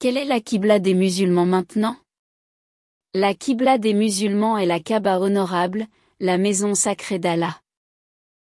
Quelle est la Qibla des musulmans maintenant? La Qibla des musulmans est la Kaaba honorable, la maison sacrée d'Allah.